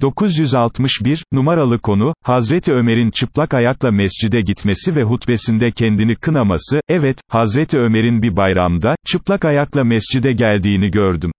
961, numaralı konu, Hazreti Ömer'in çıplak ayakla mescide gitmesi ve hutbesinde kendini kınaması, evet, Hazreti Ömer'in bir bayramda, çıplak ayakla mescide geldiğini gördüm.